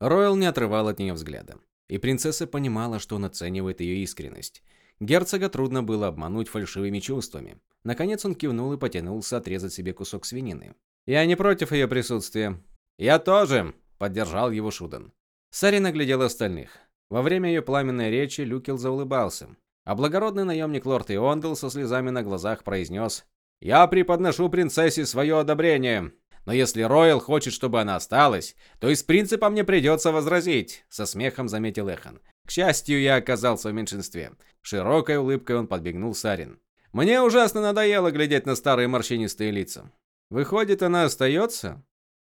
Ройл не отрывал от нее взгляда. И принцесса понимала, что он оценивает ее искренность. Герцога трудно было обмануть фальшивыми чувствами. Наконец он кивнул и потянулся отрезать себе кусок свинины. «Я не против ее присутствия». «Я тоже», — поддержал его Шудан. Сари наглядел остальных. Во время ее пламенной речи Люкел заулыбался. А благородный наемник лорд Иондел со слезами на глазах произнес «Я преподношу принцессе свое одобрение. Но если Ройл хочет, чтобы она осталась, то из принципа мне придется возразить», — со смехом заметил Эхан. К счастью, я оказался в меньшинстве. Широкой улыбкой он подбегнул Сарин. «Мне ужасно надоело глядеть на старые морщинистые лица. Выходит, она остается?»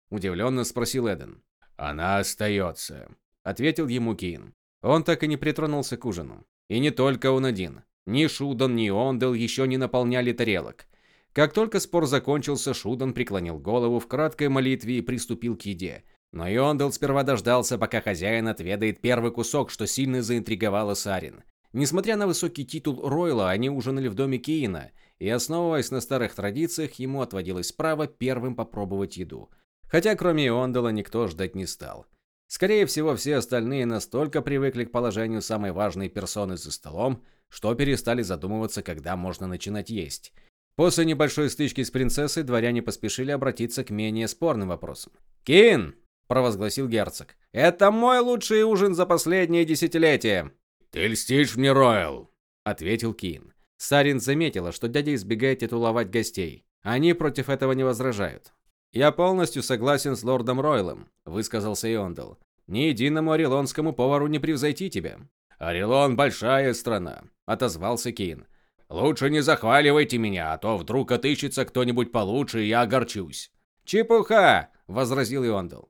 Удивленно спросил Эден. «Она остается», — ответил ему Кин. Он так и не притронулся к ужину. И не только он один. Ни Шудан, ни Ондел еще не наполняли тарелок. Как только спор закончился, Шудан преклонил голову в краткой молитве и приступил к еде. Но Йондел сперва дождался, пока хозяин отведает первый кусок, что сильно заинтриговало Сарин. Несмотря на высокий титул Ройла, они ужинали в доме Киина, и основываясь на старых традициях, ему отводилось право первым попробовать еду. Хотя кроме Йондела никто ждать не стал. Скорее всего, все остальные настолько привыкли к положению самой важной персоны за столом, что перестали задумываться, когда можно начинать есть. После небольшой стычки с принцессой дворяне поспешили обратиться к менее спорным вопросам. «Кин!» – провозгласил герцог. «Это мой лучший ужин за последние десятилетия!» «Ты льстишь мне, Ройл!» – ответил Кин. Сарин заметила, что дядя избегает титуловать гостей. Они против этого не возражают. «Я полностью согласен с лордом Ройлом», – высказался Иондел. «Ни единому орелонскому повару не превзойти тебя». «Орелон – большая страна», – отозвался Кин. «Лучше не захваливайте меня, а то вдруг отыщется кто-нибудь получше, и я огорчусь». «Чепуха!» – возразил Иондел.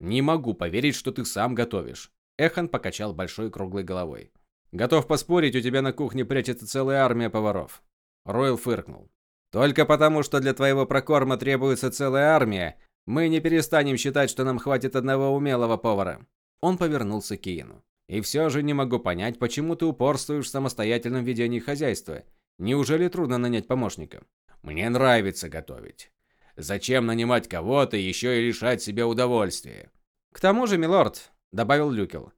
«Не могу поверить, что ты сам готовишь». Эхан покачал большой круглой головой. «Готов поспорить, у тебя на кухне прячется целая армия поваров». Ройл фыркнул. Только потому, что для твоего прокорма требуется целая армия, мы не перестанем считать, что нам хватит одного умелого повара. Он повернулся к Киину. И все же не могу понять, почему ты упорствуешь в самостоятельном ведении хозяйства. Неужели трудно нанять помощника? Мне нравится готовить. Зачем нанимать кого-то еще и лишать себя удовольствия? К тому же, милорд, добавил Люкел.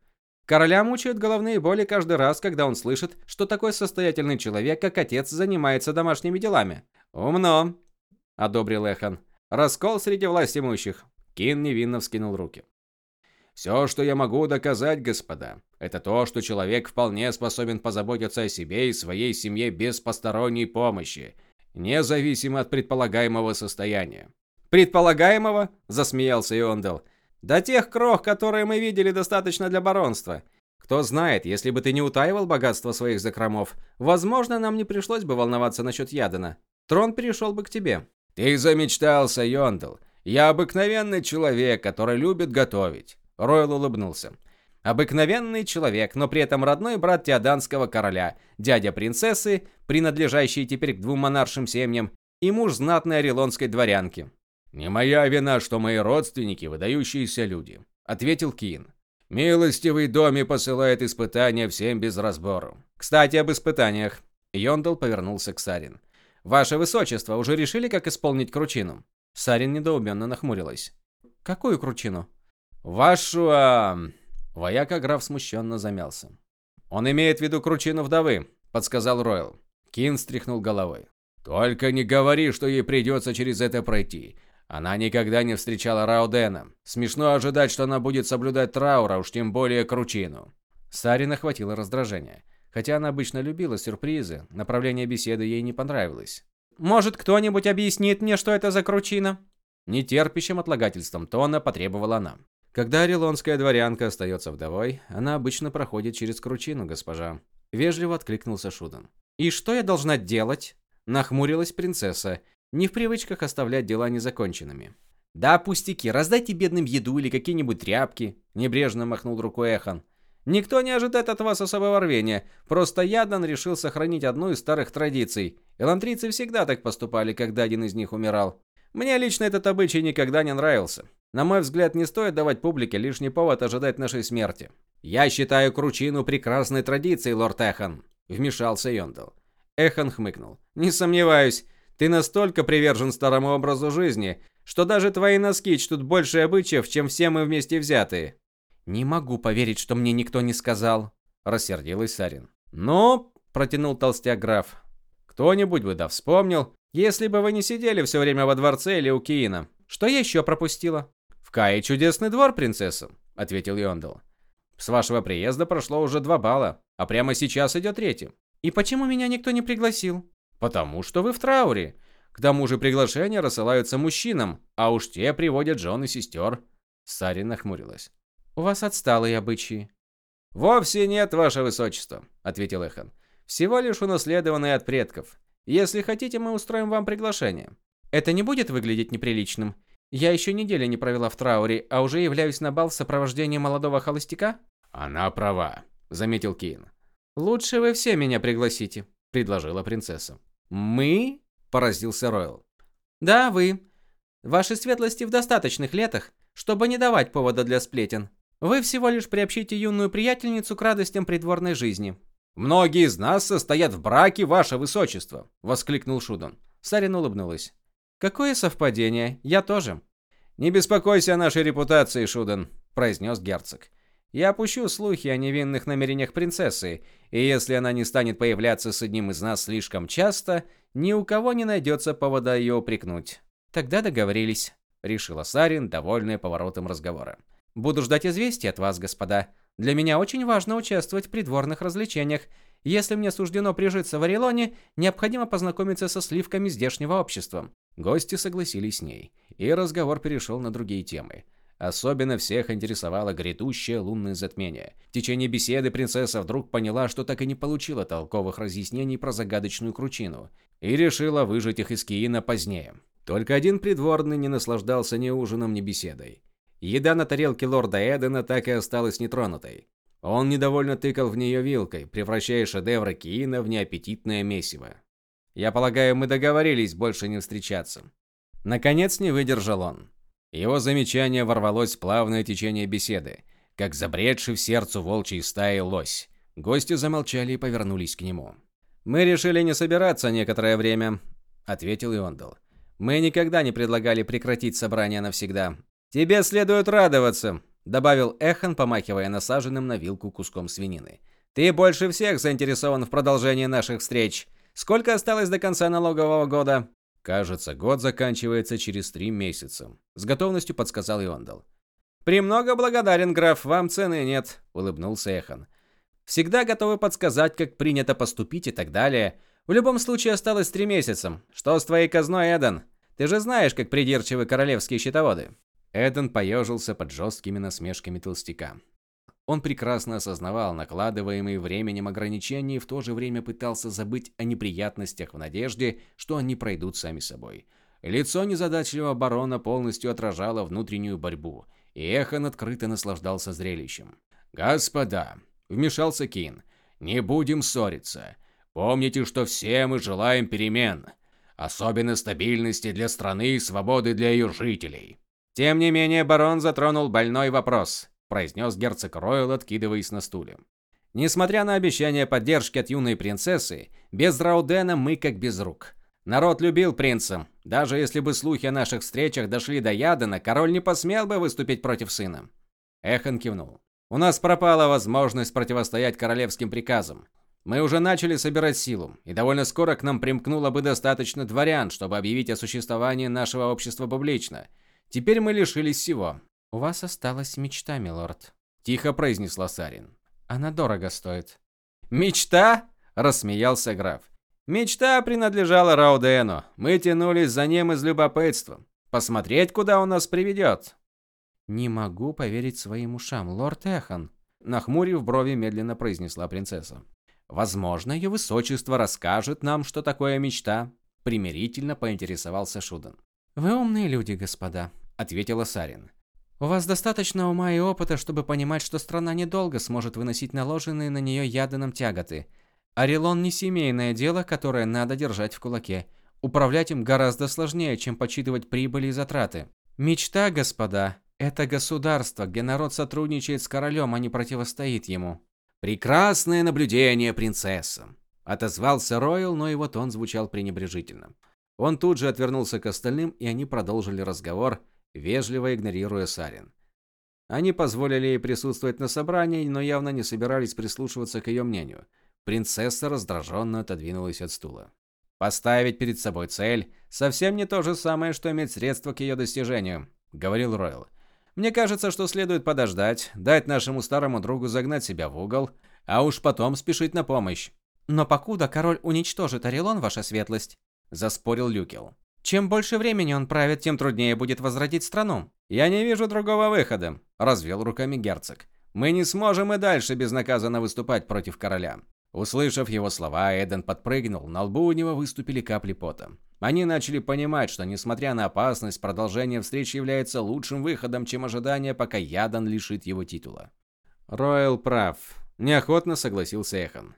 Короля мучают головные боли каждый раз, когда он слышит, что такой состоятельный человек, как отец, занимается домашними делами. «Умно», — одобрил Эхан. «Раскол среди власть имущих». Кин невинно вскинул руки. «Все, что я могу доказать, господа, это то, что человек вполне способен позаботиться о себе и своей семье без посторонней помощи, независимо от предполагаемого состояния». «Предполагаемого?» – засмеялся Иондел. «Да тех крох, которые мы видели, достаточно для баронства. Кто знает, если бы ты не утаивал богатство своих закромов, возможно, нам не пришлось бы волноваться насчет Ядена. Трон перешел бы к тебе. Ты замечтался, Йондл. Я обыкновенный человек, который любит готовить. Ройл улыбнулся. Обыкновенный человек, но при этом родной брат теоданского короля, дядя принцессы, принадлежащий теперь к двум монаршим семьям, и муж знатной орелонской дворянки. «Не моя вина, что мои родственники – выдающиеся люди», – ответил Кин. «Милостивый доме посылает испытания всем без разбору». «Кстати, об испытаниях». Йондал повернулся к Сарин. «Ваше высочество, уже решили, как исполнить кручину?» Сарин недоуменно нахмурилась. «Какую кручину?» «Вашу...» а... Вояка граф смущенно замялся. «Он имеет в виду кручину вдовы», — подсказал Ройл. Кин стряхнул головой. «Только не говори, что ей придется через это пройти. Она никогда не встречала Раудена. Смешно ожидать, что она будет соблюдать траура, уж тем более кручину». Сарин охватило раздражение. Хотя она обычно любила сюрпризы, направление беседы ей не понравилось. «Может, кто-нибудь объяснит мне, что это за кручина?» Нетерпящим отлагательством тона потребовала она. Когда орелонская дворянка остается вдовой, она обычно проходит через кручину, госпожа. Вежливо откликнулся Шудан. «И что я должна делать?» Нахмурилась принцесса, не в привычках оставлять дела незаконченными. «Да, пустяки, раздайте бедным еду или какие-нибудь тряпки», небрежно махнул рукой Эхан. Никто не ожидает от вас особого рвения. Просто Ядан решил сохранить одну из старых традиций. Элантрийцы всегда так поступали, когда один из них умирал. Мне лично этот обычай никогда не нравился. На мой взгляд, не стоит давать публике лишний повод ожидать нашей смерти. Я считаю кручину прекрасной традицией, лорд Эхан, вмешался Йондал. Эхан хмыкнул. Не сомневаюсь, ты настолько привержен старому образу жизни, что даже твои носки чтут больше обычаев, чем все мы вместе взятые. «Не могу поверить, что мне никто не сказал», – рассердилась Сарин. «Ну», – протянул толстяк граф, – «кто-нибудь бы да вспомнил, если бы вы не сидели все время во дворце или у Киина. Что я еще пропустила?» «В Кае чудесный двор, принцесса», – ответил Йондал. «С вашего приезда прошло уже два балла, а прямо сейчас идет третий». «И почему меня никто не пригласил?» «Потому что вы в трауре. К тому же приглашения рассылаются мужчинам, а уж те приводят жен и сестер». Сарин нахмурилась. «У вас отсталые обычаи». «Вовсе нет, ваше высочество», — ответил Эхан. «Всего лишь унаследованные от предков. Если хотите, мы устроим вам приглашение». «Это не будет выглядеть неприличным? Я еще недели не провела в трауре, а уже являюсь на бал в сопровождении молодого холостяка?» «Она права», — заметил Кин. «Лучше вы все меня пригласите», — предложила принцесса. «Мы?» – поразился Ройл. «Да, вы. Ваши светлости в достаточных летах, чтобы не давать повода для сплетен. Вы всего лишь приобщите юную приятельницу к радостям придворной жизни». «Многие из нас состоят в браке, ваше высочество», – воскликнул Шудон. Сарин улыбнулась. «Какое совпадение, я тоже». «Не беспокойся о нашей репутации, Шудон», – произнес герцог. Я опущу слухи о невинных намерениях принцессы, и если она не станет появляться с одним из нас слишком часто, ни у кого не найдется повода ее упрекнуть. Тогда договорились, решила Сарин, довольная поворотом разговора. Буду ждать известий от вас, господа. Для меня очень важно участвовать в придворных развлечениях. Если мне суждено прижиться в Орелоне, необходимо познакомиться со сливками здешнего общества. Гости согласились с ней, и разговор перешел на другие темы. Особенно всех интересовало грядущее лунное затмение. В течение беседы принцесса вдруг поняла, что так и не получила толковых разъяснений про загадочную кручину, и решила выжать их из Киина позднее. Только один придворный не наслаждался ни ужином, ни беседой. Еда на тарелке лорда Эдена так и осталась нетронутой. Он недовольно тыкал в нее вилкой, превращая шедевры Киина в неаппетитное месиво. «Я полагаю, мы договорились больше не встречаться». Наконец не выдержал он. Его замечание ворвалось в плавное течение беседы, как забредший в сердце волчьей стаи лось. Гости замолчали и повернулись к нему. «Мы решили не собираться некоторое время», — ответил Иондал. «Мы никогда не предлагали прекратить собрание навсегда. Тебе следует радоваться», — добавил Эхан, помахивая насаженным на вилку куском свинины. «Ты больше всех заинтересован в продолжении наших встреч. Сколько осталось до конца налогового года?» Кажется, год заканчивается через три месяца. С готовностью подсказал Иондал. «Премного благодарен, граф, вам цены нет», — улыбнулся Эхан. «Всегда готовы подсказать, как принято поступить и так далее. В любом случае осталось три месяца. Что с твоей казной, Эден? Ты же знаешь, как придирчивы королевские счетоводы». Эден поежился под жесткими насмешками толстяка. Он прекрасно осознавал накладываемые временем ограничения и в то же время пытался забыть о неприятностях в надежде, что они пройдут сами собой. Лицо незадачливого барона полностью отражало внутреннюю борьбу, и Эхон открыто наслаждался зрелищем. «Господа!» – вмешался Кин. «Не будем ссориться. Помните, что все мы желаем перемен, особенно стабильности для страны и свободы для ее жителей». Тем не менее, барон затронул больной вопрос произнес герцог Ройл, откидываясь на стуле. Несмотря на обещание поддержки от юной принцессы, без Раудена мы как без рук. Народ любил принца. Даже если бы слухи о наших встречах дошли до Ядена, король не посмел бы выступить против сына. Эхан кивнул. У нас пропала возможность противостоять королевским приказам. Мы уже начали собирать силу, и довольно скоро к нам примкнуло бы достаточно дворян, чтобы объявить о существовании нашего общества публично. Теперь мы лишились всего. «У вас осталась мечта, милорд», – тихо произнесла Сарин. «Она дорого стоит». «Мечта?» – рассмеялся граф. «Мечта принадлежала Раудену. Мы тянулись за ним из любопытства. Посмотреть, куда он нас приведет». «Не могу поверить своим ушам, лорд Эхан», – нахмурив брови, медленно произнесла принцесса. «Возможно, ее высочество расскажет нам, что такое мечта», – примирительно поинтересовался Шудан. «Вы умные люди, господа», – ответила Сарин. У вас достаточно ума и опыта, чтобы понимать, что страна недолго сможет выносить наложенные на нее ядоном тяготы. Орелон не семейное дело, которое надо держать в кулаке. Управлять им гораздо сложнее, чем подсчитывать прибыли и затраты. Мечта, господа, это государство, где народ сотрудничает с королем, а не противостоит ему. Прекрасное наблюдение, принцесса, отозвался Ройл, но его тон звучал пренебрежительно. Он тут же отвернулся к остальным, и они продолжили разговор, вежливо игнорируя Сарин. Они позволили ей присутствовать на собрании, но явно не собирались прислушиваться к ее мнению. Принцесса раздраженно отодвинулась от стула. «Поставить перед собой цель – совсем не то же самое, что иметь средства к ее достижению», – говорил Ройл. «Мне кажется, что следует подождать, дать нашему старому другу загнать себя в угол, а уж потом спешить на помощь». «Но покуда король уничтожит Орелон, ваша светлость», – заспорил Люкел. «Чем больше времени он правит, тем труднее будет возродить страну». «Я не вижу другого выхода», – развел руками герцог. «Мы не сможем и дальше безнаказанно выступать против короля». Услышав его слова, Эден подпрыгнул, на лбу у него выступили капли пота. Они начали понимать, что, несмотря на опасность, продолжение встречи является лучшим выходом, чем ожидание, пока Ядан лишит его титула. «Ройл прав», – неохотно согласился Эхан.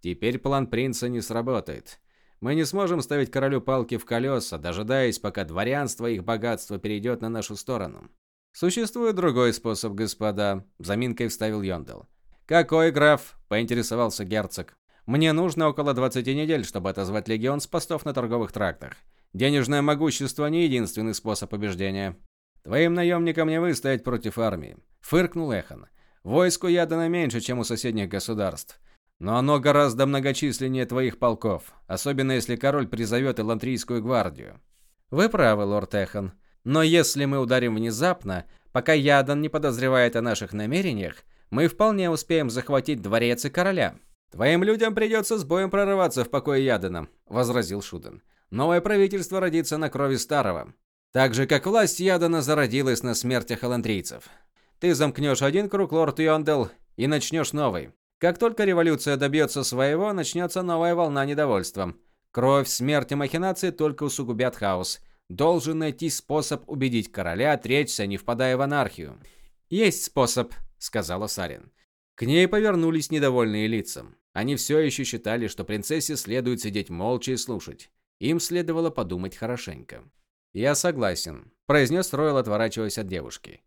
«Теперь план принца не сработает. Мы не сможем ставить королю палки в колеса, дожидаясь, пока дворянство и их богатство перейдет на нашу сторону. Существует другой способ, господа, заминкой вставил Йондел. Какой, граф? поинтересовался герцог. Мне нужно около 20 недель, чтобы отозвать легион с постов на торговых трактах. Денежное могущество не единственный способ побеждения. Твоим наемникам не выстоять против армии, фыркнул Эхан. Войску ядано меньше, чем у соседних государств. Но оно гораздо многочисленнее твоих полков, особенно если король призовет Элантрийскую гвардию. Вы правы, лорд Эхан. Но если мы ударим внезапно, пока Ядан не подозревает о наших намерениях, мы вполне успеем захватить дворец и короля. Твоим людям придется с боем прорываться в покой Ядана, возразил Шуден. Новое правительство родится на крови старого, так же как власть Ядана зародилась на смертях элантрийцев. Ты замкнешь один круг, лорд Йондел, и начнешь новый. Как только революция добьется своего, начнется новая волна недовольства. Кровь, смерть и махинации только усугубят хаос. Должен найти способ убедить короля отречься, не впадая в анархию. Есть способ, сказала Сарин. К ней повернулись недовольные лица. Они все еще считали, что принцессе следует сидеть молча и слушать. Им следовало подумать хорошенько. «Я согласен», – произнес Ройл, отворачиваясь от девушки.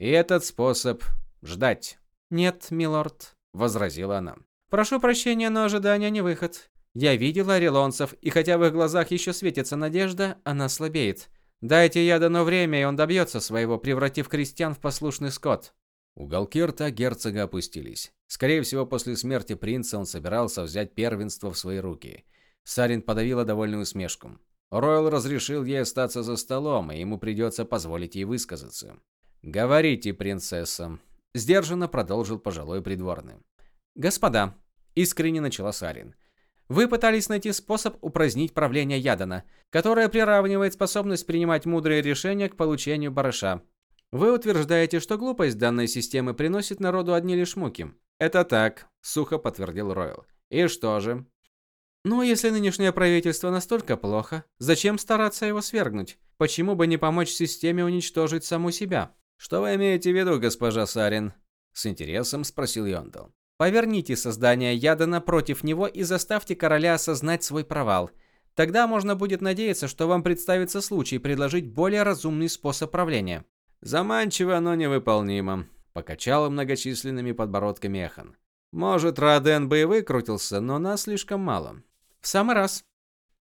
«И этот способ – ждать». «Нет, милорд», – возразила она. «Прошу прощения, но ожидание не выход. Я видела орелонцев, и хотя в их глазах еще светится надежда, она слабеет. Дайте Ядану время, и он добьется своего, превратив крестьян в послушный скот». Уголки рта герцога опустились. Скорее всего, после смерти принца он собирался взять первенство в свои руки. Сарин подавила довольную усмешку. Ройл разрешил ей остаться за столом, и ему придется позволить ей высказаться. «Говорите, принцесса», Сдержанно продолжил пожилой придворный. «Господа», – искренне начала Сарин, – «вы пытались найти способ упразднить правление Ядана, которое приравнивает способность принимать мудрые решения к получению барыша. Вы утверждаете, что глупость данной системы приносит народу одни лишь муки. Это так, сухо подтвердил Ройл. И что же? Ну, если нынешнее правительство настолько плохо, зачем стараться его свергнуть? Почему бы не помочь системе уничтожить саму себя? «Что вы имеете в виду, госпожа Сарин?» С интересом спросил Йондал. «Поверните создание Ядана против него и заставьте короля осознать свой провал. Тогда можно будет надеяться, что вам представится случай предложить более разумный способ правления». «Заманчиво, но невыполнимо», – покачал многочисленными подбородками Эхан. «Может, Раден бы и выкрутился, но нас слишком мало». «В самый раз».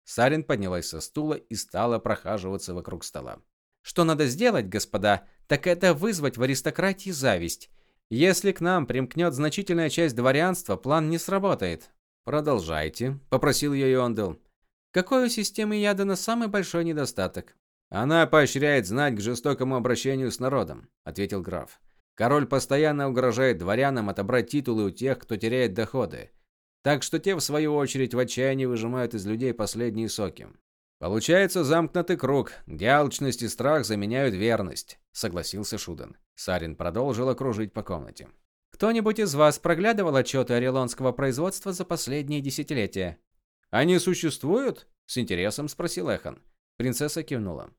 Сарин поднялась со стула и стала прохаживаться вокруг стола. Что надо сделать, господа, так это вызвать в аристократии зависть. Если к нам примкнет значительная часть дворянства, план не сработает. Продолжайте, попросил ее Йондел. Какой у системы Ядана самый большой недостаток? Она поощряет знать к жестокому обращению с народом, ответил граф. Король постоянно угрожает дворянам отобрать титулы у тех, кто теряет доходы. Так что те в свою очередь в отчаянии выжимают из людей последние соки. Получается замкнутый круг, где алчность и страх заменяют верность, согласился Шуден. Сарин продолжил окружить по комнате. Кто-нибудь из вас проглядывал отчеты орелонского производства за последние десятилетия? Они существуют? с интересом спросил Эхан. Принцесса кивнула.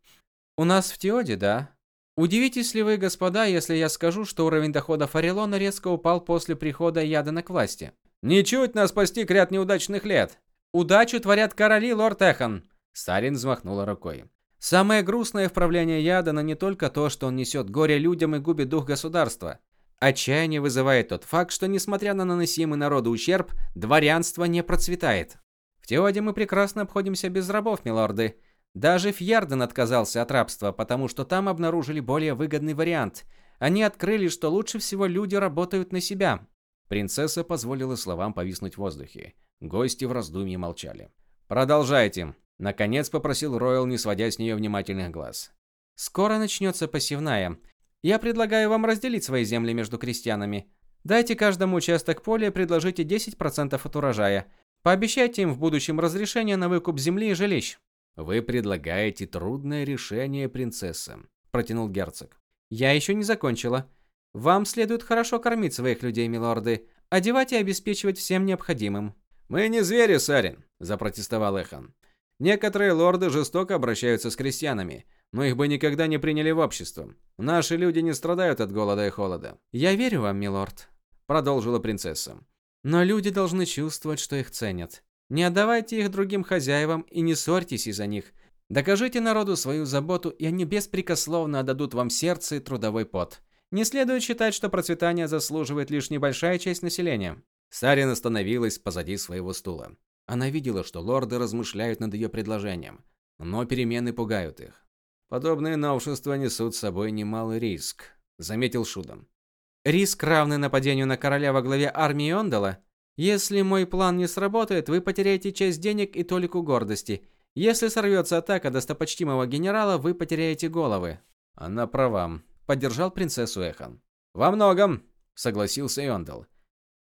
У нас в Теоде, да. Удивитесь ли вы, господа, если я скажу, что уровень доходов Орелона резко упал после прихода Ядана к власти? Ничуть нас постиг ряд неудачных лет. Удачу творят короли, лорд Эхан. Старин взмахнула рукой. Самое грустное в правлении Ядана не только то, что он несет горе людям и губит дух государства. Отчаяние вызывает тот факт, что несмотря на наносимый народу ущерб, дворянство не процветает. В Теоде мы прекрасно обходимся без рабов, милорды. Даже Фьярден отказался от рабства, потому что там обнаружили более выгодный вариант. Они открыли, что лучше всего люди работают на себя. Принцесса позволила словам повиснуть в воздухе. Гости в раздумье молчали. «Продолжайте», – наконец попросил Ройл, не сводя с нее внимательных глаз. «Скоро начнется посевная. Я предлагаю вам разделить свои земли между крестьянами. Дайте каждому участок поля и предложите 10% от урожая. Пообещайте им в будущем разрешение на выкуп земли и жилищ». «Вы предлагаете трудное решение, принцесса», – протянул герцог. «Я еще не закончила. Вам следует хорошо кормить своих людей, милорды, одевать и обеспечивать всем необходимым». «Мы не звери, Сарин», – запротестовал Эхан. «Некоторые лорды жестоко обращаются с крестьянами, но их бы никогда не приняли в общество. Наши люди не страдают от голода и холода». «Я верю вам, милорд», – продолжила принцесса. «Но люди должны чувствовать, что их ценят. Не отдавайте их другим хозяевам и не ссорьтесь из-за них. Докажите народу свою заботу, и они беспрекословно отдадут вам сердце и трудовой пот. Не следует считать, что процветание заслуживает лишь небольшая часть населения». Сарин остановилась позади своего стула. Она видела, что лорды размышляют над ее предложением, но перемены пугают их. Подобные новшества несут с собой немалый риск, заметил Шудом. Риск равный нападению на короля во главе армии Ондала? Если мой план не сработает, вы потеряете часть денег и толику гордости. Если сорвется атака достопочтимого генерала, вы потеряете головы. Она права, поддержал принцессу Эхан. Во многом, согласился Ондал.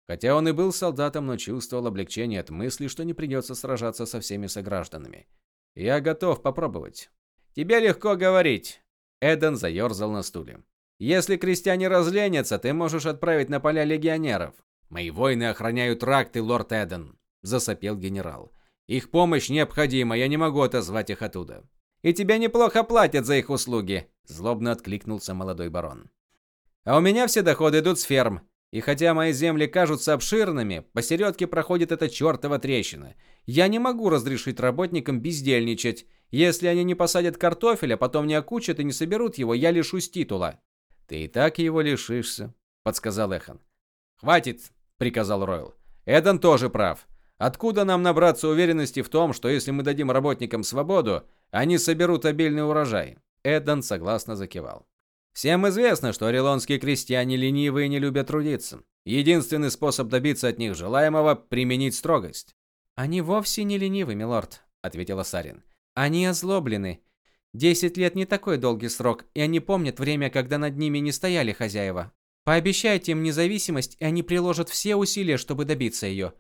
Хотя он и был солдатом, но чувствовал облегчение от мысли, что не придется сражаться со всеми согражданами. Я готов попробовать. Тебе легко говорить. Эден заерзал на стуле. Если крестьяне разленятся, ты можешь отправить на поля легионеров. Мои воины охраняют тракты, лорд Эден, засопел генерал. Их помощь необходима, я не могу отозвать их оттуда. И тебе неплохо платят за их услуги, злобно откликнулся молодой барон. А у меня все доходы идут с ферм. И хотя мои земли кажутся обширными, посередке проходит эта чертова трещина. Я не могу разрешить работникам бездельничать. Если они не посадят картофеля, потом не окучат и не соберут его, я лишусь титула. Ты и так его лишишься, подсказал Эхан. Хватит, приказал Ройл. Эдан тоже прав. Откуда нам набраться уверенности в том, что если мы дадим работникам свободу, они соберут обильный урожай? Эдан согласно закивал. Всем известно, что орелонские крестьяне ленивые и не любят трудиться. Единственный способ добиться от них желаемого применить строгость. Они вовсе не ленивы, милорд, ответила Сарин. Они озлоблены. Десять лет не такой долгий срок, и они помнят время, когда над ними не стояли хозяева. Пообещайте им независимость, и они приложат все усилия, чтобы добиться ее.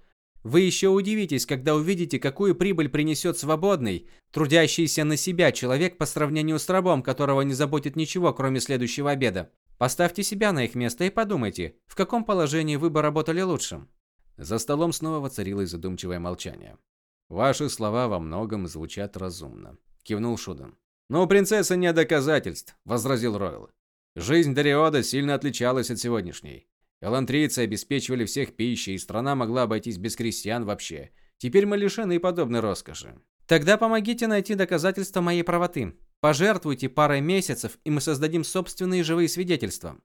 Вы еще удивитесь, когда увидите, какую прибыль принесет свободный, трудящийся на себя человек по сравнению с рабом, которого не заботит ничего, кроме следующего обеда. Поставьте себя на их место и подумайте, в каком положении вы бы работали лучше. За столом снова воцарилось задумчивое молчание. Ваши слова во многом звучат разумно, кивнул Шудан. Но у принцессы нет доказательств, возразил Ройл. Жизнь Дариода сильно отличалась от сегодняшней. Элантрийцы обеспечивали всех пищей, и страна могла обойтись без крестьян вообще. Теперь мы лишены подобной роскоши. Тогда помогите найти доказательства моей правоты. Пожертвуйте парой месяцев, и мы создадим собственные живые свидетельства.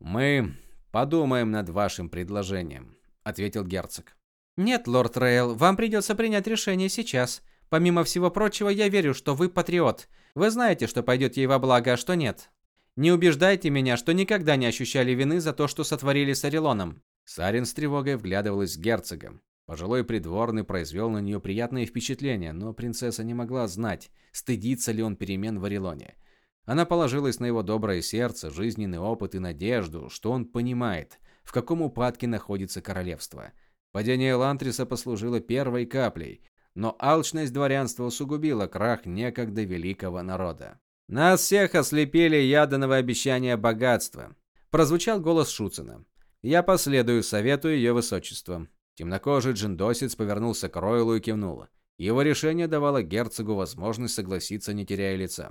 Мы подумаем над вашим предложением, ответил герцог. Нет, лорд Рейл, вам придется принять решение сейчас. Помимо всего прочего, я верю, что вы патриот. Вы знаете, что пойдет ей во благо, а что нет. Не убеждайте меня, что никогда не ощущали вины за то, что сотворили с Орелоном. Сарин с тревогой вглядывалась в герцога. Пожилой придворный произвел на нее приятное впечатление, но принцесса не могла знать, стыдится ли он перемен в Орелоне. Она положилась на его доброе сердце, жизненный опыт и надежду, что он понимает, в каком упадке находится королевство. Падение Лантриса послужило первой каплей, но алчность дворянства усугубила крах некогда великого народа. Нас всех ослепили яданого обещания богатства. Прозвучал голос Шуцина. Я последую совету ее высочества. Темнокожий джиндосец повернулся к Ройлу и кивнул. Его решение давало герцогу возможность согласиться, не теряя лица.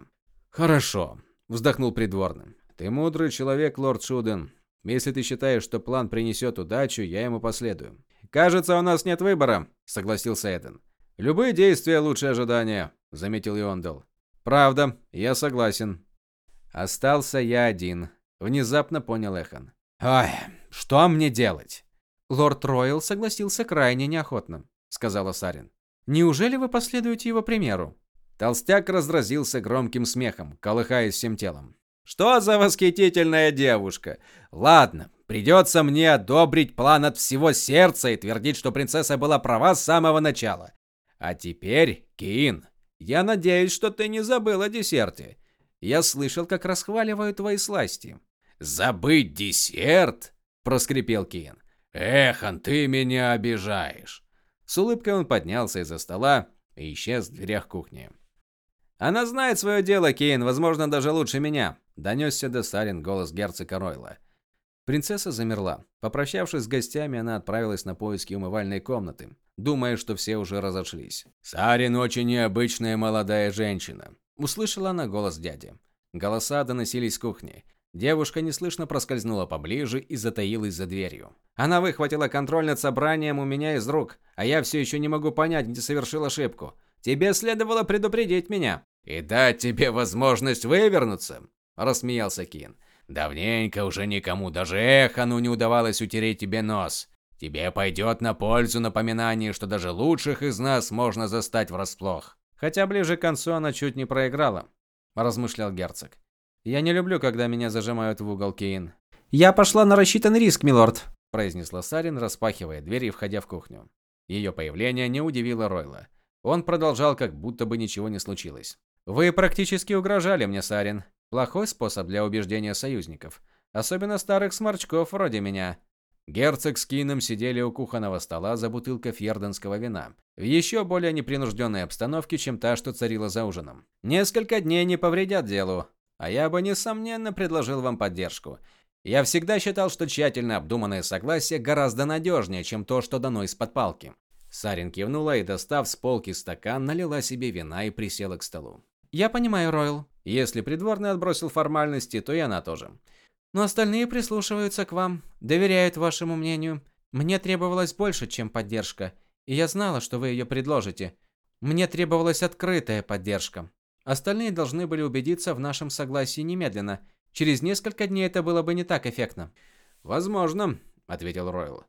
Хорошо, вздохнул придворный. Ты мудрый человек, лорд Шуден. Если ты считаешь, что план принесет удачу, я ему последую. Кажется, у нас нет выбора, согласился Эден. Любые действия лучше ожидания, заметил Йондел. Правда, я согласен. Остался я один, внезапно понял Эхан. Ой, что мне делать? Лорд Ройл согласился крайне неохотно, сказала Сарин. Неужели вы последуете его примеру? Толстяк разразился громким смехом, колыхаясь всем телом. Что за восхитительная девушка! Ладно, придется мне одобрить план от всего сердца и твердить, что принцесса была права с самого начала. А теперь, Кин, я надеюсь, что ты не забыл о десерте. Я слышал, как расхваливают твои сласти. Забыть десерт? проскрипел Кин. Эхан, ты меня обижаешь. С улыбкой он поднялся из-за стола и исчез в дверях кухни. Она знает свое дело, Кейн, возможно, даже лучше меня, донесся до Сарин голос герцога Ройла. Принцесса замерла. Попрощавшись с гостями, она отправилась на поиски умывальной комнаты, думая, что все уже разошлись. Сарин очень необычная молодая женщина, услышала она голос дяди. Голоса доносились с кухни. Девушка неслышно проскользнула поближе и затаилась за дверью. Она выхватила контроль над собранием у меня из рук, а я все еще не могу понять, где совершил ошибку. Тебе следовало предупредить меня и дать тебе возможность вывернуться, рассмеялся Кин. Давненько уже никому, даже Эхану не удавалось утереть тебе нос. Тебе пойдет на пользу напоминание, что даже лучших из нас можно застать врасплох. Хотя ближе к концу она чуть не проиграла, размышлял герцог. Я не люблю, когда меня зажимают в угол, Кейн. Я пошла на рассчитанный риск, милорд, произнесла Сарин, распахивая дверь и входя в кухню. Ее появление не удивило Ройла. Он продолжал, как будто бы ничего не случилось. Вы практически угрожали мне, Сарин. Плохой способ для убеждения союзников, особенно старых сморчков вроде меня. Герцог с Кином сидели у кухонного стола за бутылкой фьерденского вина, в еще более непринужденной обстановке, чем та, что царила за ужином. Несколько дней не повредят делу, а я бы несомненно предложил вам поддержку. Я всегда считал, что тщательно обдуманное согласие гораздо надежнее, чем то, что дано из-под палки. Сарин кивнула и, достав с полки стакан, налила себе вина и присела к столу. Я понимаю, Ройл. Если придворный отбросил формальности, то и она тоже. Но остальные прислушиваются к вам, доверяют вашему мнению. Мне требовалось больше, чем поддержка, и я знала, что вы ее предложите. Мне требовалась открытая поддержка. Остальные должны были убедиться в нашем согласии немедленно. Через несколько дней это было бы не так эффектно. Возможно, ответил Ройл.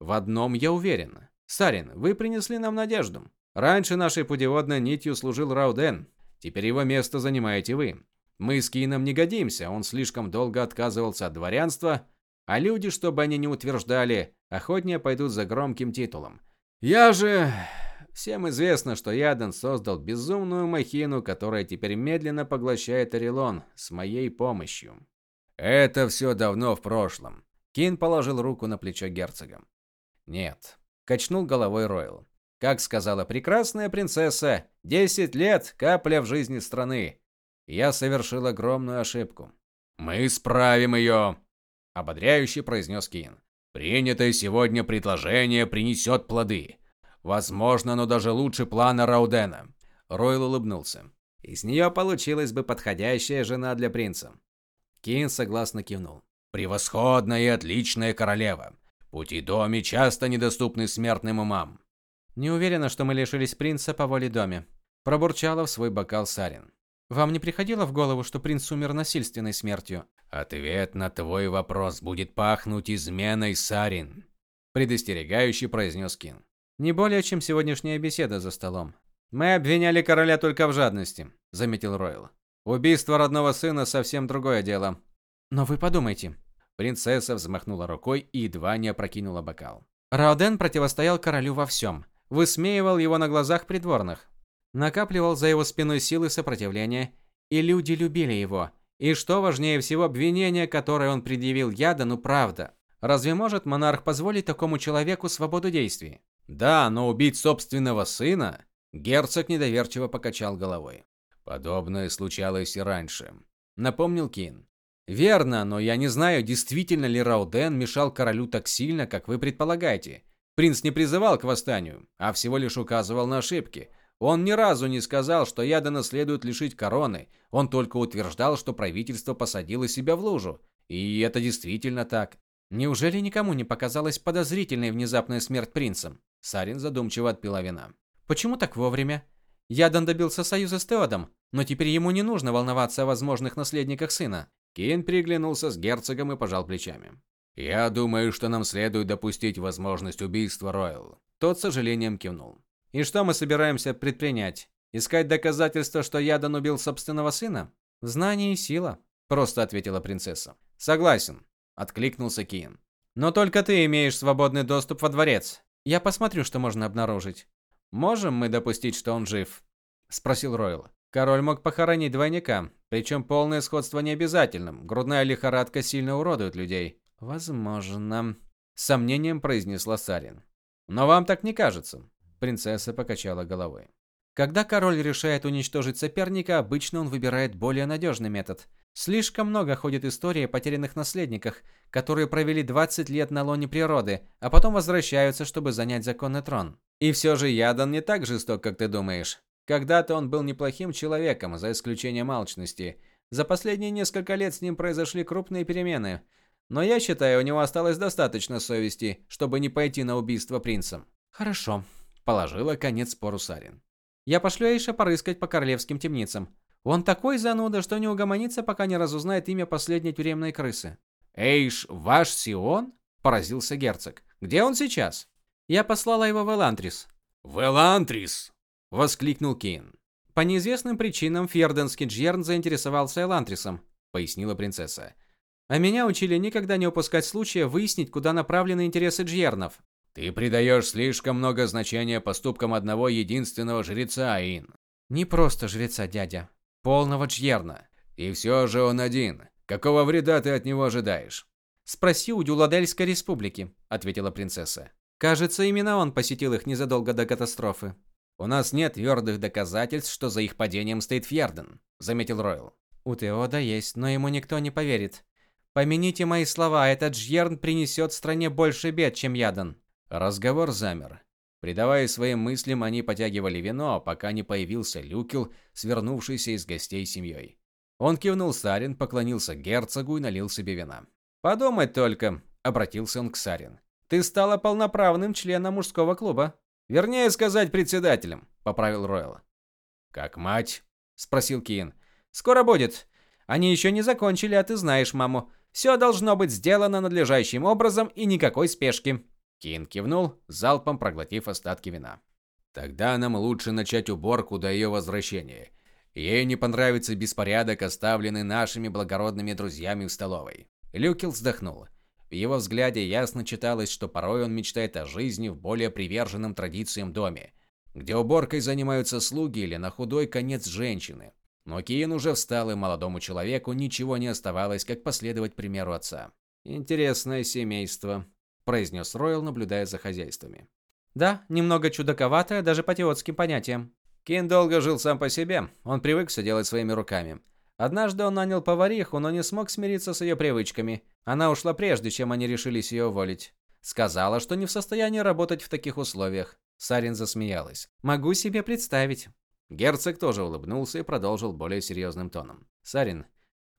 В одном я уверен. Сарин, вы принесли нам надежду. Раньше нашей путеводной нитью служил Рауден. Теперь его место занимаете вы. Мы с Кином не годимся, он слишком долго отказывался от дворянства, а люди, чтобы они не утверждали, охотнее пойдут за громким титулом. Я же Всем известно, что Ядан создал безумную махину, которая теперь медленно поглощает Орелон с моей помощью. Это все давно в прошлом. Кин положил руку на плечо герцога. Нет, качнул головой Ройл. Как сказала прекрасная принцесса, десять лет капля в жизни страны. Я совершил огромную ошибку. Мы исправим ее», – ободряюще произнес Кин. Принятое сегодня предложение принесет плоды. Возможно, но даже лучше плана Раудена. Ройл улыбнулся. Из нее получилась бы подходящая жена для принца. Кин согласно кивнул. Превосходная и отличная королева. Пути доми часто недоступны смертным умам. Не уверена, что мы лишились принца по воле доме. Пробурчала в свой бокал Сарин. Вам не приходило в голову, что принц умер насильственной смертью? Ответ на твой вопрос будет пахнуть изменой, Сарин, предостерегающе произнес Кин. Не более, чем сегодняшняя беседа за столом. Мы обвиняли короля только в жадности, заметил Ройл. Убийство родного сына совсем другое дело. Но вы подумайте. Принцесса взмахнула рукой и едва не опрокинула бокал. Рауден противостоял королю во всем. Высмеивал его на глазах придворных. Накапливал за его спиной силы сопротивления, и люди любили его. И что важнее всего, обвинение, которое он предъявил Ядану, правда. Разве может монарх позволить такому человеку свободу действий? Да, но убить собственного сына? Герцог недоверчиво покачал головой. Подобное случалось и раньше, напомнил Кин. Верно, но я не знаю, действительно ли Рауден мешал королю так сильно, как вы предполагаете. Принц не призывал к восстанию, а всего лишь указывал на ошибки. Он ни разу не сказал, что Ядана следует лишить короны. Он только утверждал, что правительство посадило себя в лужу. И это действительно так. Неужели никому не показалась подозрительной внезапная смерть принцем? Сарин задумчиво отпила вина. Почему так вовремя? Ядан добился союза с Теодом, но теперь ему не нужно волноваться о возможных наследниках сына. Кейн приглянулся с герцогом и пожал плечами. Я думаю, что нам следует допустить возможность убийства Ройл. Тот с сожалением кивнул. И что мы собираемся предпринять? Искать доказательства, что Ядан убил собственного сына? Знание и сила, просто ответила принцесса. Согласен, откликнулся Кин. Но только ты имеешь свободный доступ во дворец. Я посмотрю, что можно обнаружить. Можем мы допустить, что он жив? спросил Ройл. Король мог похоронить двойника, причем полное сходство не обязательным. Грудная лихорадка сильно уродует людей. Возможно, с сомнением произнесла Сарин. Но вам так не кажется? Принцесса покачала головой. Когда король решает уничтожить соперника, обычно он выбирает более надежный метод. Слишком много ходит истории о потерянных наследниках, которые провели 20 лет на лоне природы, а потом возвращаются, чтобы занять законный трон. И все же Ядан не так жесток, как ты думаешь. Когда-то он был неплохим человеком, за исключением алчности. За последние несколько лет с ним произошли крупные перемены. Но я считаю, у него осталось достаточно совести, чтобы не пойти на убийство принцем. Хорошо, положила конец спору Сарин. Я пошлю Эйша порыскать по королевским темницам. Он такой зануда, что не угомонится, пока не разузнает имя последней тюремной крысы. Эйш, ваш Сион? поразился герцог. Где он сейчас? Я послала его в Элантрис. В Элантрис, воскликнул Кин. По неизвестным причинам Фьерденский Джерн заинтересовался Элантрисом, пояснила принцесса. А меня учили никогда не упускать случая выяснить, куда направлены интересы Джернов. Ты придаешь слишком много значения поступкам одного единственного жреца, Ин. Не просто жреца, дядя полного Джьерна. И все же он один. Какого вреда ты от него ожидаешь? Спроси у Дюладельской республики, ответила принцесса. Кажется, именно он посетил их незадолго до катастрофы. У нас нет твердых доказательств, что за их падением стоит Фьерден, заметил Ройл. У Теода есть, но ему никто не поверит. Помяните мои слова, этот Джьерн принесет стране больше бед, чем Ядан. Разговор замер. Придавая своим мыслям, они потягивали вино, пока не появился Люкел, свернувшийся из гостей семьей. Он кивнул Сарин, поклонился герцогу и налил себе вина. «Подумать только», — обратился он к Сарин. «Ты стала полноправным членом мужского клуба. Вернее сказать, председателем», — поправил Ройл. «Как мать?» — спросил Киин. «Скоро будет. Они еще не закончили, а ты знаешь маму. Все должно быть сделано надлежащим образом и никакой спешки». Кин кивнул, залпом проглотив остатки вина. Тогда нам лучше начать уборку до ее возвращения. Ей не понравится беспорядок, оставленный нашими благородными друзьями в столовой. Люкел вздохнул. В его взгляде ясно читалось, что порой он мечтает о жизни в более приверженном традициям доме, где уборкой занимаются слуги или на худой конец женщины. Но Киин уже встал, и молодому человеку ничего не оставалось, как последовать примеру отца. Интересное семейство, произнес Ройл, наблюдая за хозяйствами. Да, немного чудаковатое даже по теотским понятиям. Кин долго жил сам по себе. Он привык все делать своими руками. Однажды он нанял повариху, но не смог смириться с ее привычками. Она ушла прежде, чем они решились ее уволить. Сказала, что не в состоянии работать в таких условиях. Сарин засмеялась. Могу себе представить. Герцог тоже улыбнулся и продолжил более серьезным тоном. Сарин,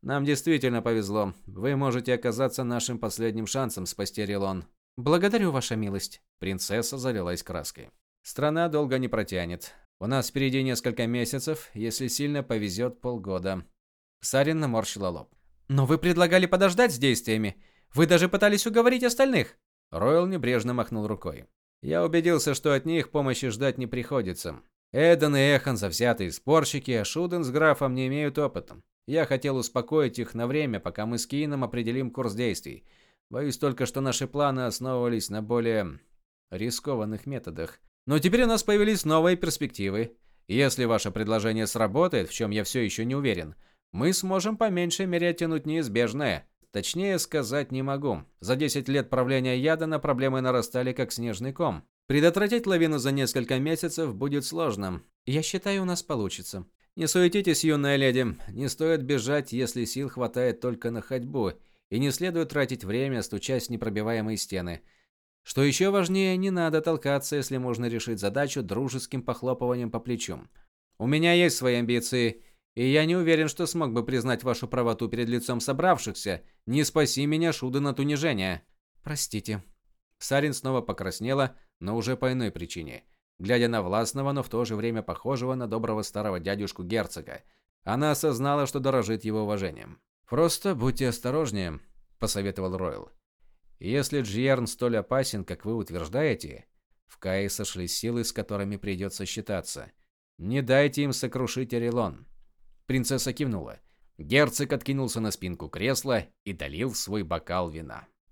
нам действительно повезло. Вы можете оказаться нашим последним шансом спасти Релон. Благодарю, ваша милость. Принцесса залилась краской. Страна долго не протянет. У нас впереди несколько месяцев, если сильно повезет полгода. Сарин наморщила лоб. Но вы предлагали подождать с действиями. Вы даже пытались уговорить остальных. Ройл небрежно махнул рукой. Я убедился, что от них помощи ждать не приходится. Эден и Эхан завзятые спорщики, а Шуден с графом не имеют опыта. Я хотел успокоить их на время, пока мы с Кином определим курс действий. Боюсь только, что наши планы основывались на более рискованных методах. Но теперь у нас появились новые перспективы. Если ваше предложение сработает, в чем я все еще не уверен, мы сможем по меньшей мере оттянуть неизбежное. Точнее сказать не могу. За 10 лет правления Ядана проблемы нарастали как снежный ком. Предотвратить лавину за несколько месяцев будет сложно. Я считаю, у нас получится. Не суетитесь, юная леди. Не стоит бежать, если сил хватает только на ходьбу и не следует тратить время, стучась в непробиваемые стены. Что еще важнее, не надо толкаться, если можно решить задачу дружеским похлопыванием по плечу. У меня есть свои амбиции, и я не уверен, что смог бы признать вашу правоту перед лицом собравшихся. Не спаси меня, Шуден, от унижения. Простите. Сарин снова покраснела, но уже по иной причине. Глядя на властного, но в то же время похожего на доброго старого дядюшку герцога, она осознала, что дорожит его уважением. Просто будьте осторожнее, посоветовал Ройл. Если Джиерн столь опасен, как вы утверждаете, в Кае сошлись силы, с которыми придется считаться. Не дайте им сокрушить Орелон. Принцесса кивнула. Герцог откинулся на спинку кресла и долил свой бокал вина.